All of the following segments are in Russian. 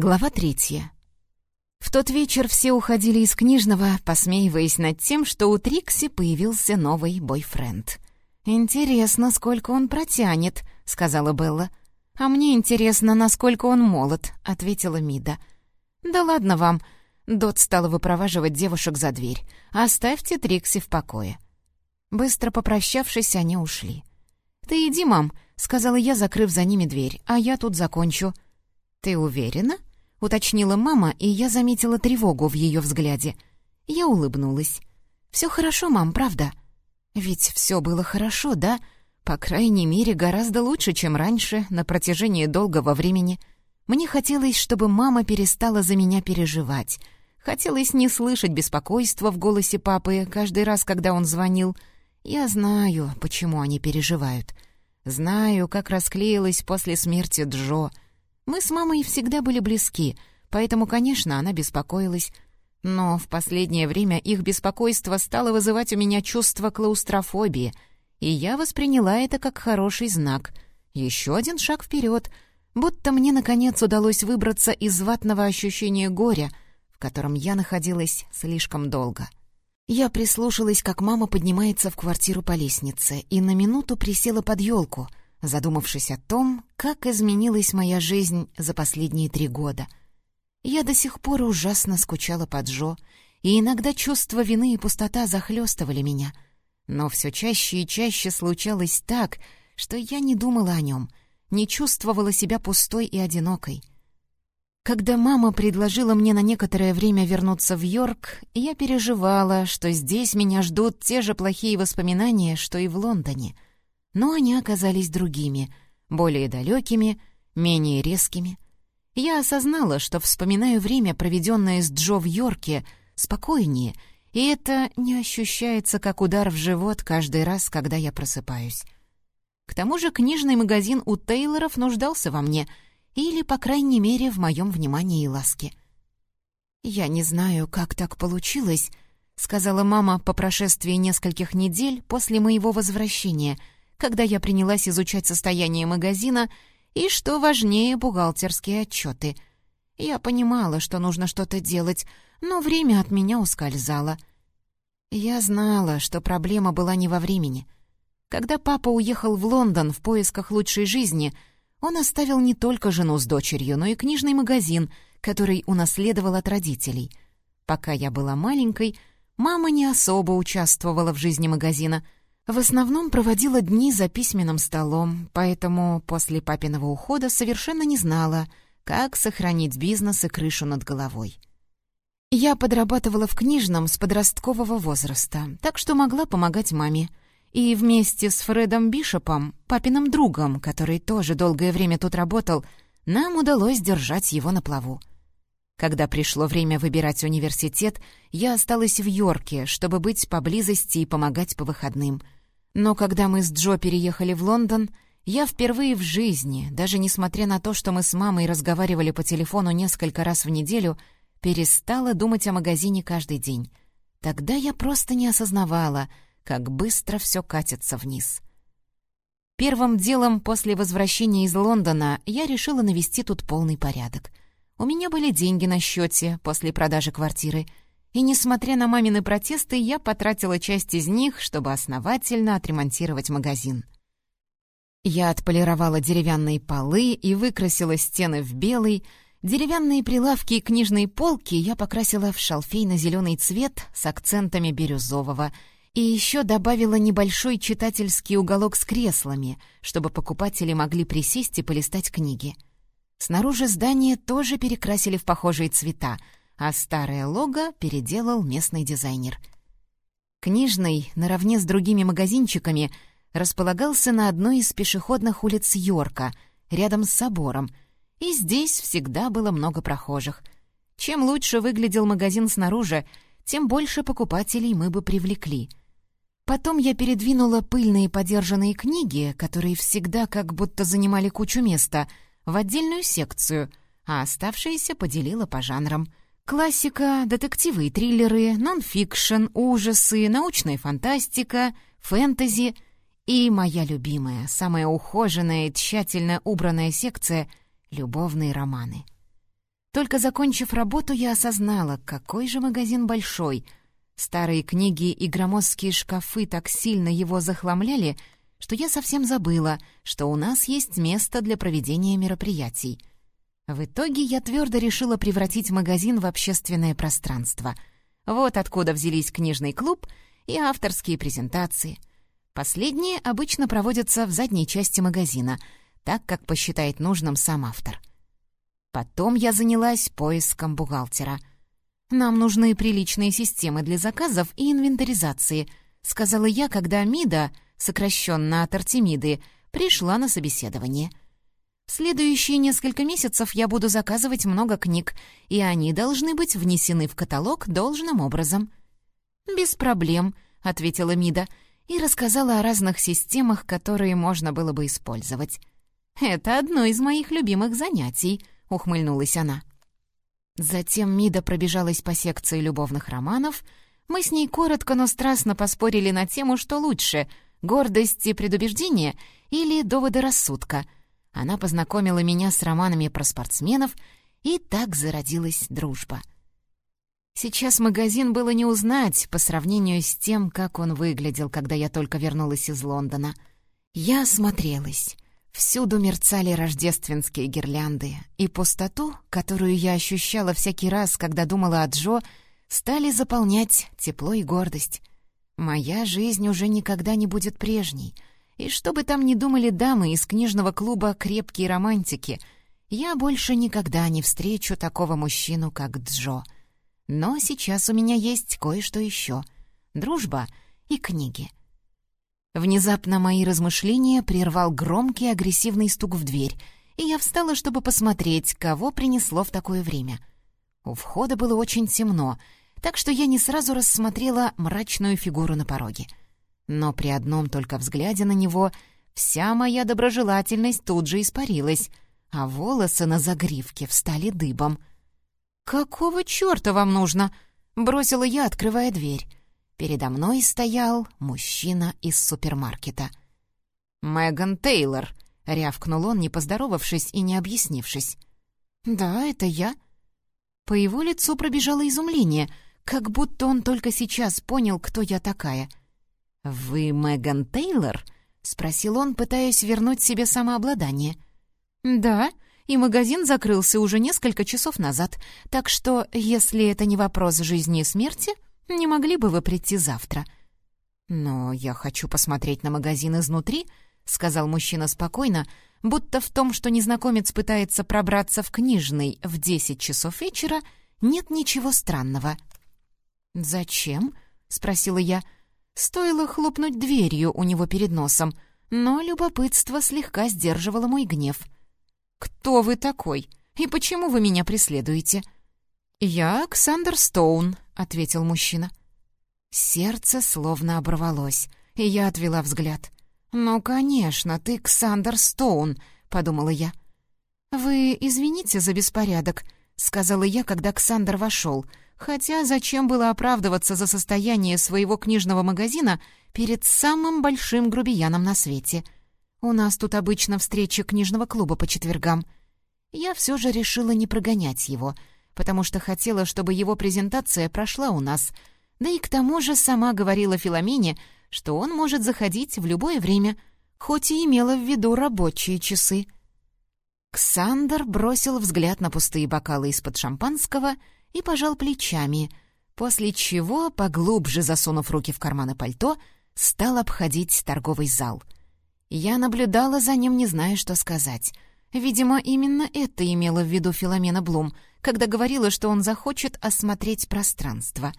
Глава третья. В тот вечер все уходили из книжного, посмеиваясь над тем, что у Трикси появился новый бойфренд. «Интересно, сколько он протянет», — сказала Белла. «А мне интересно, насколько он молод», — ответила Мида. «Да ладно вам», — Дот стала выпроваживать девушек за дверь. «Оставьте Трикси в покое». Быстро попрощавшись, они ушли. «Ты иди, мам», — сказала я, закрыв за ними дверь, «а я тут закончу». «Ты уверена?» — уточнила мама, и я заметила тревогу в ее взгляде. Я улыбнулась. «Все хорошо, мам, правда?» «Ведь все было хорошо, да? По крайней мере, гораздо лучше, чем раньше, на протяжении долгого времени. Мне хотелось, чтобы мама перестала за меня переживать. Хотелось не слышать беспокойства в голосе папы каждый раз, когда он звонил. Я знаю, почему они переживают. Знаю, как расклеилась после смерти Джо». Мы с мамой всегда были близки, поэтому, конечно, она беспокоилась. Но в последнее время их беспокойство стало вызывать у меня чувство клаустрофобии, и я восприняла это как хороший знак. Еще один шаг вперед, будто мне, наконец, удалось выбраться из ватного ощущения горя, в котором я находилась слишком долго. Я прислушалась, как мама поднимается в квартиру по лестнице, и на минуту присела под елку — задумавшись о том, как изменилась моя жизнь за последние три года. Я до сих пор ужасно скучала по Джо, и иногда чувство вины и пустота захлестывали меня. Но все чаще и чаще случалось так, что я не думала о нем, не чувствовала себя пустой и одинокой. Когда мама предложила мне на некоторое время вернуться в Йорк, я переживала, что здесь меня ждут те же плохие воспоминания, что и в Лондоне — но они оказались другими, более далекими, менее резкими. Я осознала, что вспоминаю время, проведенное с Джо в Йорке, спокойнее, и это не ощущается как удар в живот каждый раз, когда я просыпаюсь. К тому же книжный магазин у Тейлоров нуждался во мне, или, по крайней мере, в моем внимании и ласке. «Я не знаю, как так получилось», — сказала мама по прошествии нескольких недель после моего возвращения — когда я принялась изучать состояние магазина и, что важнее, бухгалтерские отчеты. Я понимала, что нужно что-то делать, но время от меня ускользало. Я знала, что проблема была не во времени. Когда папа уехал в Лондон в поисках лучшей жизни, он оставил не только жену с дочерью, но и книжный магазин, который унаследовал от родителей. Пока я была маленькой, мама не особо участвовала в жизни магазина — в основном проводила дни за письменным столом, поэтому после папиного ухода совершенно не знала, как сохранить бизнес и крышу над головой. Я подрабатывала в книжном с подросткового возраста, так что могла помогать маме. И вместе с Фредом Бишопом, папиным другом, который тоже долгое время тут работал, нам удалось держать его на плаву. Когда пришло время выбирать университет, я осталась в Йорке, чтобы быть поблизости и помогать по выходным — но когда мы с Джо переехали в Лондон, я впервые в жизни, даже несмотря на то, что мы с мамой разговаривали по телефону несколько раз в неделю, перестала думать о магазине каждый день. Тогда я просто не осознавала, как быстро все катится вниз. Первым делом после возвращения из Лондона я решила навести тут полный порядок. У меня были деньги на счете после продажи квартиры — и, несмотря на мамины протесты, я потратила часть из них, чтобы основательно отремонтировать магазин. Я отполировала деревянные полы и выкрасила стены в белый, деревянные прилавки и книжные полки я покрасила в шалфейно-зеленый цвет с акцентами бирюзового и еще добавила небольшой читательский уголок с креслами, чтобы покупатели могли присесть и полистать книги. Снаружи здание тоже перекрасили в похожие цвета — а старое лого переделал местный дизайнер. Книжный, наравне с другими магазинчиками, располагался на одной из пешеходных улиц Йорка, рядом с собором, и здесь всегда было много прохожих. Чем лучше выглядел магазин снаружи, тем больше покупателей мы бы привлекли. Потом я передвинула пыльные подержанные книги, которые всегда как будто занимали кучу места, в отдельную секцию, а оставшиеся поделила по жанрам — Классика, детективы и триллеры, нон-фикшн, ужасы, научная фантастика, фэнтези и моя любимая, самая ухоженная и тщательно убранная секция — любовные романы. Только закончив работу, я осознала, какой же магазин большой. Старые книги и громоздкие шкафы так сильно его захламляли, что я совсем забыла, что у нас есть место для проведения мероприятий. В итоге я твердо решила превратить магазин в общественное пространство. Вот откуда взялись книжный клуб и авторские презентации. Последние обычно проводятся в задней части магазина, так как посчитает нужным сам автор. Потом я занялась поиском бухгалтера. «Нам нужны приличные системы для заказов и инвентаризации», сказала я, когда Мида, сокращенно от Артемиды, пришла на собеседование. В следующие несколько месяцев я буду заказывать много книг, и они должны быть внесены в каталог должным образом. «Без проблем», — ответила Мида, и рассказала о разных системах, которые можно было бы использовать. «Это одно из моих любимых занятий», — ухмыльнулась она. Затем Мида пробежалась по секции любовных романов. Мы с ней коротко, но страстно поспорили на тему, что лучше — гордость и предубеждение или доводы рассудка. Она познакомила меня с романами про спортсменов, и так зародилась дружба. Сейчас магазин было не узнать по сравнению с тем, как он выглядел, когда я только вернулась из Лондона. Я осмотрелась. Всюду мерцали рождественские гирлянды, и пустоту, которую я ощущала всякий раз, когда думала о Джо, стали заполнять тепло и гордость. Моя жизнь уже никогда не будет прежней, и что бы там ни думали дамы из книжного клуба «Крепкие романтики», я больше никогда не встречу такого мужчину, как Джо. Но сейчас у меня есть кое-что еще — дружба и книги — Внезапно мои размышления прервал громкий агрессивный стук в дверь, и я встала, чтобы посмотреть, кого принесло в такое время. У входа было очень темно, так что я не сразу рассмотрела мрачную фигуру на пороге. Но при одном только взгляде на него вся моя доброжелательность тут же испарилась, а волосы на загривке встали дыбом. «Какого чёрта вам нужно?» — бросила я, открывая дверь. Передо мной стоял мужчина из супермаркета. «Меган Тейлор», — рявкнул он, не поздоровавшись и не объяснившись. «Да, это я». По его лицу пробежало изумление, как будто он только сейчас понял, кто я такая. «Вы Меган Тейлор?» — спросил он, пытаясь вернуть себе самообладание. «Да, и магазин закрылся уже несколько часов назад, так что, если это не вопрос жизни и смерти, не могли бы вы прийти завтра?» «Но я хочу посмотреть на магазин изнутри», — сказал мужчина спокойно, будто в том, что незнакомец пытается пробраться в книжный в десять часов вечера, нет ничего странного. «Зачем?» — спросила я. Стоило хлопнуть дверью у него перед носом, но любопытство слегка сдерживало мой гнев. «Кто вы такой? И почему вы меня преследуете?» «Я Александр Стоун», — ответил мужчина. Сердце словно оборвалось, и я отвела взгляд. «Ну, конечно, ты Ксандер Стоун», — подумала я. «Вы извините за беспорядок», — сказала я, когда Ксандер вошел, хотя зачем было оправдываться за состояние своего книжного магазина перед самым большим грубияном на свете. У нас тут обычно встречи книжного клуба по четвергам. Я все же решила не прогонять его — потому что хотела, чтобы его презентация прошла у нас. Да и к тому же сама говорила Филомене, что он может заходить в любое время, хоть и имела в виду рабочие часы. Ксандр бросил взгляд на пустые бокалы из-под шампанского и пожал плечами, после чего, поглубже засунув руки в карманы пальто, стал обходить торговый зал. Я наблюдала за ним, не зная, что сказать. Видимо, именно это имела в виду Филомена Блум — когда говорила, что он захочет осмотреть пространство.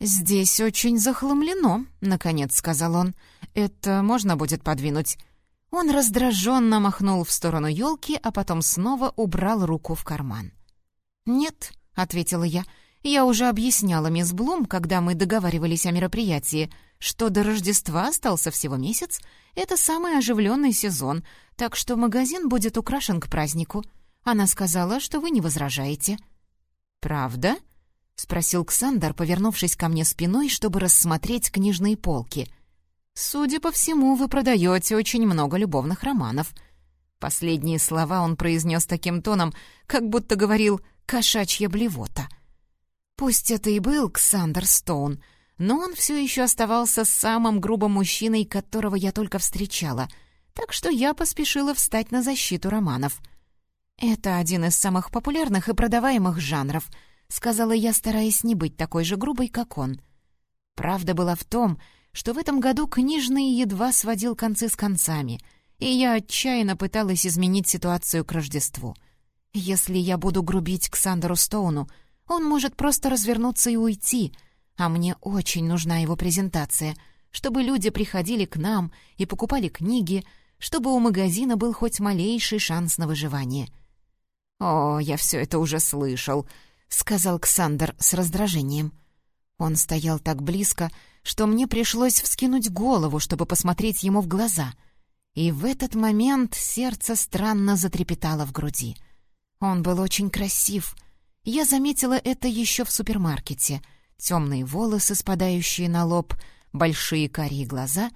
«Здесь очень захламлено», — наконец сказал он. «Это можно будет подвинуть». Он раздраженно махнул в сторону елки, а потом снова убрал руку в карман. «Нет», — ответила я, — «я уже объясняла мисс Блум, когда мы договаривались о мероприятии, что до Рождества остался всего месяц. Это самый оживленный сезон, так что магазин будет украшен к празднику. Она сказала, что вы не возражаете». «Правда?» — спросил Ксандр, повернувшись ко мне спиной, чтобы рассмотреть книжные полки. «Судя по всему, вы продаете очень много любовных романов». Последние слова он произнес таким тоном, как будто говорил кошачья блевота. Пусть это и был Ксандер Стоун, но он все еще оставался самым грубым мужчиной, которого я только встречала, так что я поспешила встать на защиту романов. «Это один из самых популярных и продаваемых жанров», — сказала я, стараясь не быть такой же грубой, как он. Правда была в том, что в этом году книжный едва сводил концы с концами, и я отчаянно пыталась изменить ситуацию к Рождеству. Если я буду грубить Ксандеру Стоуну, он может просто развернуться и уйти, а мне очень нужна его презентация, чтобы люди приходили к нам и покупали книги, чтобы у магазина был хоть малейший шанс на выживание. «О, я все это уже слышал», — сказал Ксандер с раздражением. Он стоял так близко, что мне пришлось вскинуть голову, чтобы посмотреть ему в глаза. И в этот момент сердце странно затрепетало в груди. Он был очень красив. Я заметила это еще в супермаркете. Темные волосы, спадающие на лоб, большие карие глаза.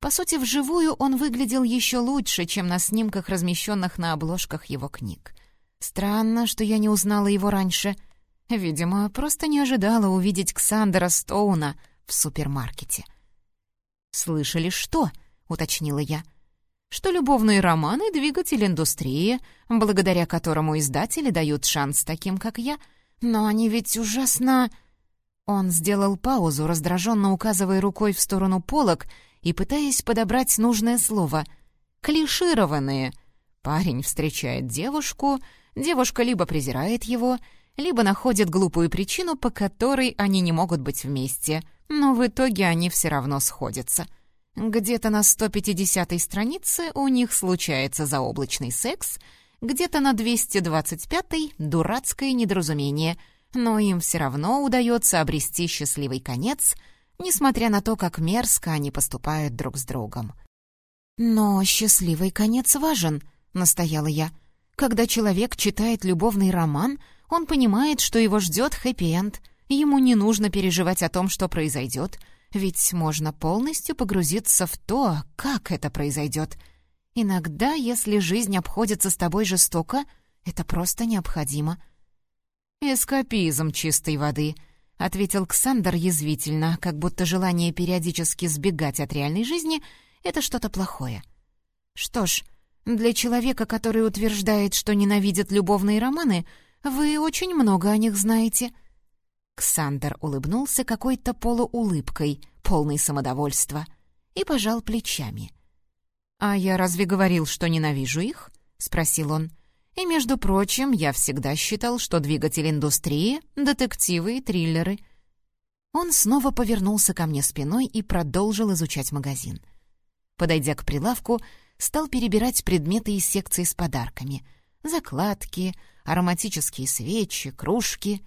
По сути, вживую он выглядел еще лучше, чем на снимках, размещенных на обложках его книг. Странно, что я не узнала его раньше. Видимо, просто не ожидала увидеть Ксандера Стоуна в супермаркете. «Слышали, что?» — уточнила я. «Что любовные романы — двигатель индустрии, благодаря которому издатели дают шанс таким, как я. Но они ведь ужасно...» Он сделал паузу, раздраженно указывая рукой в сторону полок и пытаясь подобрать нужное слово. «Клишированные». Парень встречает девушку, девушка либо презирает его, либо находит глупую причину, по которой они не могут быть вместе, но в итоге они все равно сходятся. Где-то на 150-й странице у них случается заоблачный секс, где-то на 225-й — дурацкое недоразумение, но им все равно удается обрести счастливый конец, несмотря на то, как мерзко они поступают друг с другом. «Но счастливый конец важен», — настояла я. «Когда человек читает любовный роман, он понимает, что его ждет хэппи-энд. Ему не нужно переживать о том, что произойдет, ведь можно полностью погрузиться в то, как это произойдет. Иногда, если жизнь обходится с тобой жестоко, это просто необходимо. «Эскапизм чистой воды», — ответил Ксандр язвительно, как будто желание периодически сбегать от реальной жизни — это что-то плохое. «Что ж, для человека, который утверждает, что ненавидит любовные романы, вы очень много о них знаете». Ксандер улыбнулся какой-то полуулыбкой, полной самодовольства, и пожал плечами. «А я разве говорил, что ненавижу их?» — спросил он. «И, между прочим, я всегда считал, что двигатель индустрии — детективы и триллеры». Он снова повернулся ко мне спиной и продолжил изучать магазин. Подойдя к прилавку, стал перебирать предметы из секции с подарками. Закладки, ароматические свечи, кружки.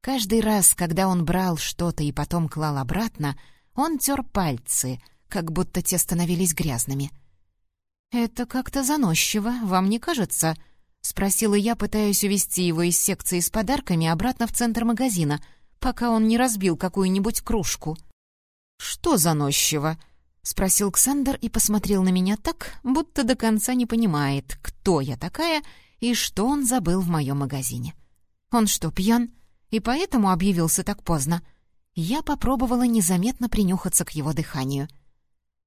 Каждый раз, когда он брал что-то и потом клал обратно, он тер пальцы, как будто те становились грязными. «Это как-то заносчиво, вам не кажется?» — спросила я, пытаясь увести его из секции с подарками обратно в центр магазина, пока он не разбил какую-нибудь кружку. «Что заносчиво?» — спросил Ксандр и посмотрел на меня так, будто до конца не понимает, кто я такая и что он забыл в моем магазине. «Он что, пьян?» И поэтому объявился так поздно. Я попробовала незаметно принюхаться к его дыханию.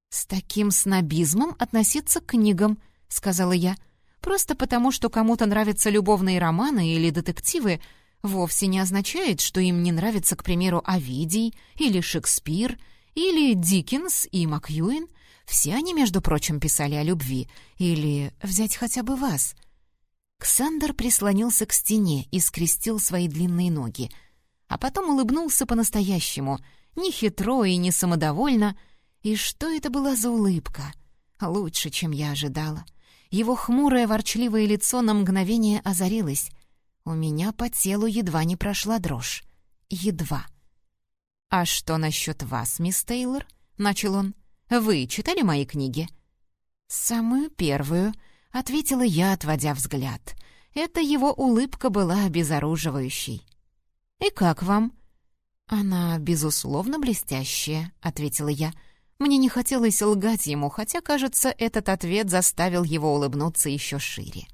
«С таким снобизмом относиться к книгам», — сказала я. «Просто потому, что кому-то нравятся любовные романы или детективы, вовсе не означает, что им не нравится, к примеру, Овидий или Шекспир или Диккенс и Макьюин. Все они, между прочим, писали о любви. Или взять хотя бы вас — Ксандер прислонился к стене и скрестил свои длинные ноги, а потом улыбнулся по-настоящему, не хитро и не самодовольно. И что это была за улыбка? Лучше, чем я ожидала. Его хмурое ворчливое лицо на мгновение озарилось. У меня по телу едва не прошла дрожь. Едва. «А что насчет вас, мисс Тейлор?» — начал он. «Вы читали мои книги?» «Самую первую», — ответила я, отводя взгляд. Это его улыбка была обезоруживающей. «И как вам?» «Она, безусловно, блестящая», — ответила я. Мне не хотелось лгать ему, хотя, кажется, этот ответ заставил его улыбнуться еще шире.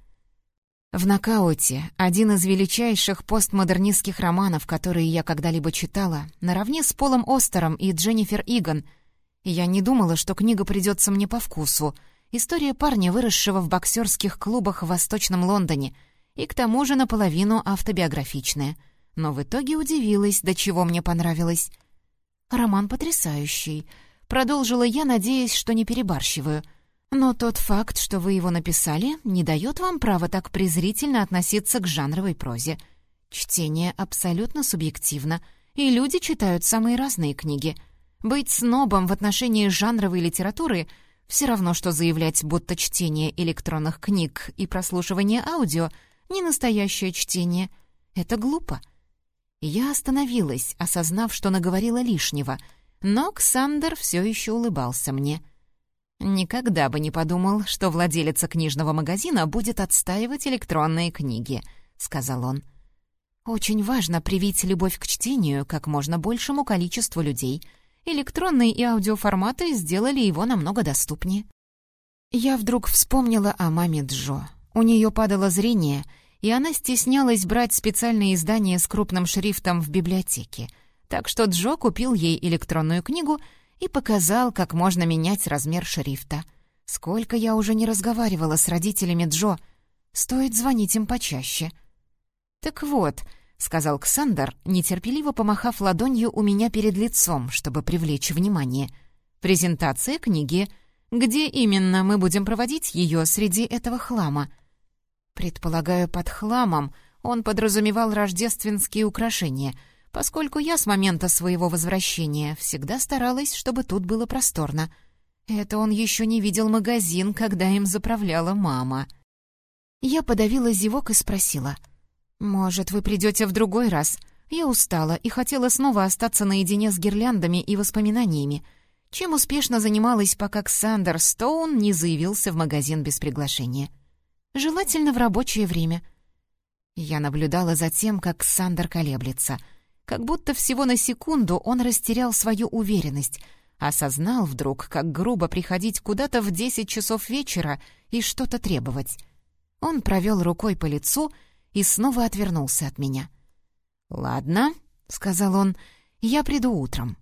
В «Нокауте» один из величайших постмодернистских романов, которые я когда-либо читала, наравне с Полом Остером и Дженнифер Иган. Я не думала, что книга придется мне по вкусу. История парня, выросшего в боксерских клубах в Восточном Лондоне, и к тому же наполовину автобиографичная. Но в итоге удивилась, до чего мне понравилось. «Роман потрясающий», — продолжила я, надеясь, что не перебарщиваю — но тот факт, что вы его написали, не дает вам права так презрительно относиться к жанровой прозе. Чтение абсолютно субъективно, и люди читают самые разные книги. Быть снобом в отношении жанровой литературы все равно, что заявлять, будто чтение электронных книг и прослушивание аудио — не настоящее чтение. Это глупо. Я остановилась, осознав, что наговорила лишнего, но Ксандер все еще улыбался мне — «Никогда бы не подумал, что владелица книжного магазина будет отстаивать электронные книги», — сказал он. «Очень важно привить любовь к чтению как можно большему количеству людей. Электронные и аудиоформаты сделали его намного доступнее». Я вдруг вспомнила о маме Джо. У нее падало зрение, и она стеснялась брать специальные издания с крупным шрифтом в библиотеке. Так что Джо купил ей электронную книгу — и показал, как можно менять размер шрифта. Сколько я уже не разговаривала с родителями Джо. Стоит звонить им почаще. «Так вот», — сказал Ксандер, нетерпеливо помахав ладонью у меня перед лицом, чтобы привлечь внимание. «Презентация книги. Где именно мы будем проводить ее среди этого хлама?» Предполагаю, под хламом он подразумевал рождественские украшения — поскольку я с момента своего возвращения всегда старалась, чтобы тут было просторно. Это он еще не видел магазин, когда им заправляла мама. Я подавила зевок и спросила. «Может, вы придете в другой раз? Я устала и хотела снова остаться наедине с гирляндами и воспоминаниями. Чем успешно занималась, пока Ксандер Стоун не заявился в магазин без приглашения. Желательно в рабочее время». Я наблюдала за тем, как Ксандер колеблется — как будто всего на секунду он растерял свою уверенность, осознал вдруг, как грубо приходить куда-то в десять часов вечера и что-то требовать. Он провел рукой по лицу и снова отвернулся от меня. «Ладно», — сказал он, — «я приду утром».